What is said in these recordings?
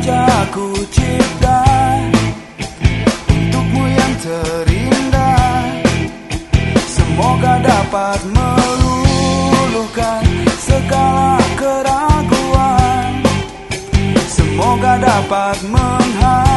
saja ku Untukmu yang terindah. Semoga dapat meluluhkan segala keraguan. Semoga dapat meluluhkan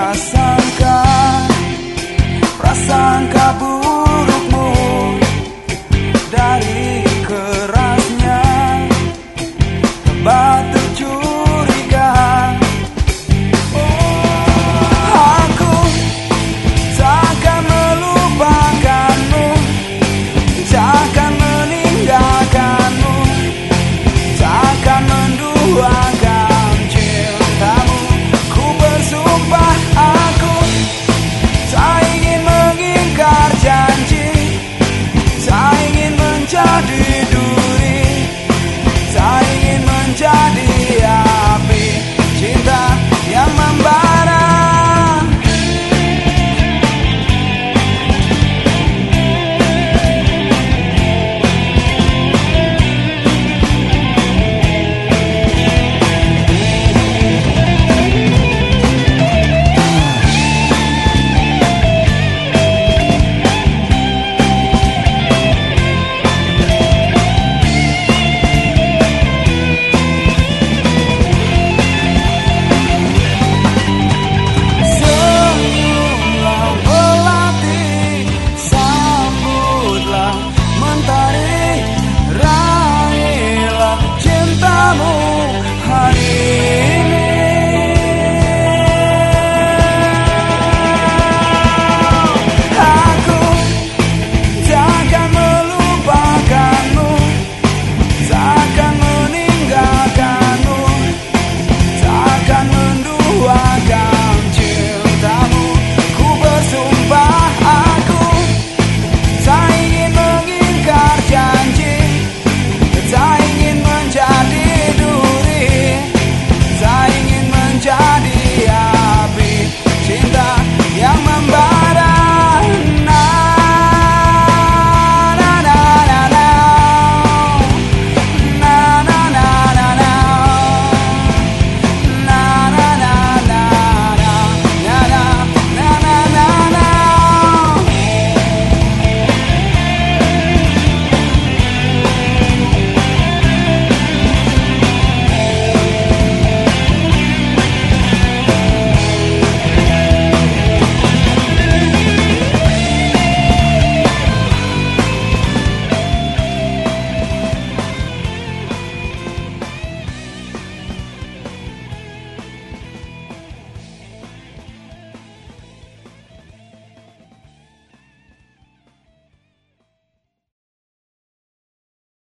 casa.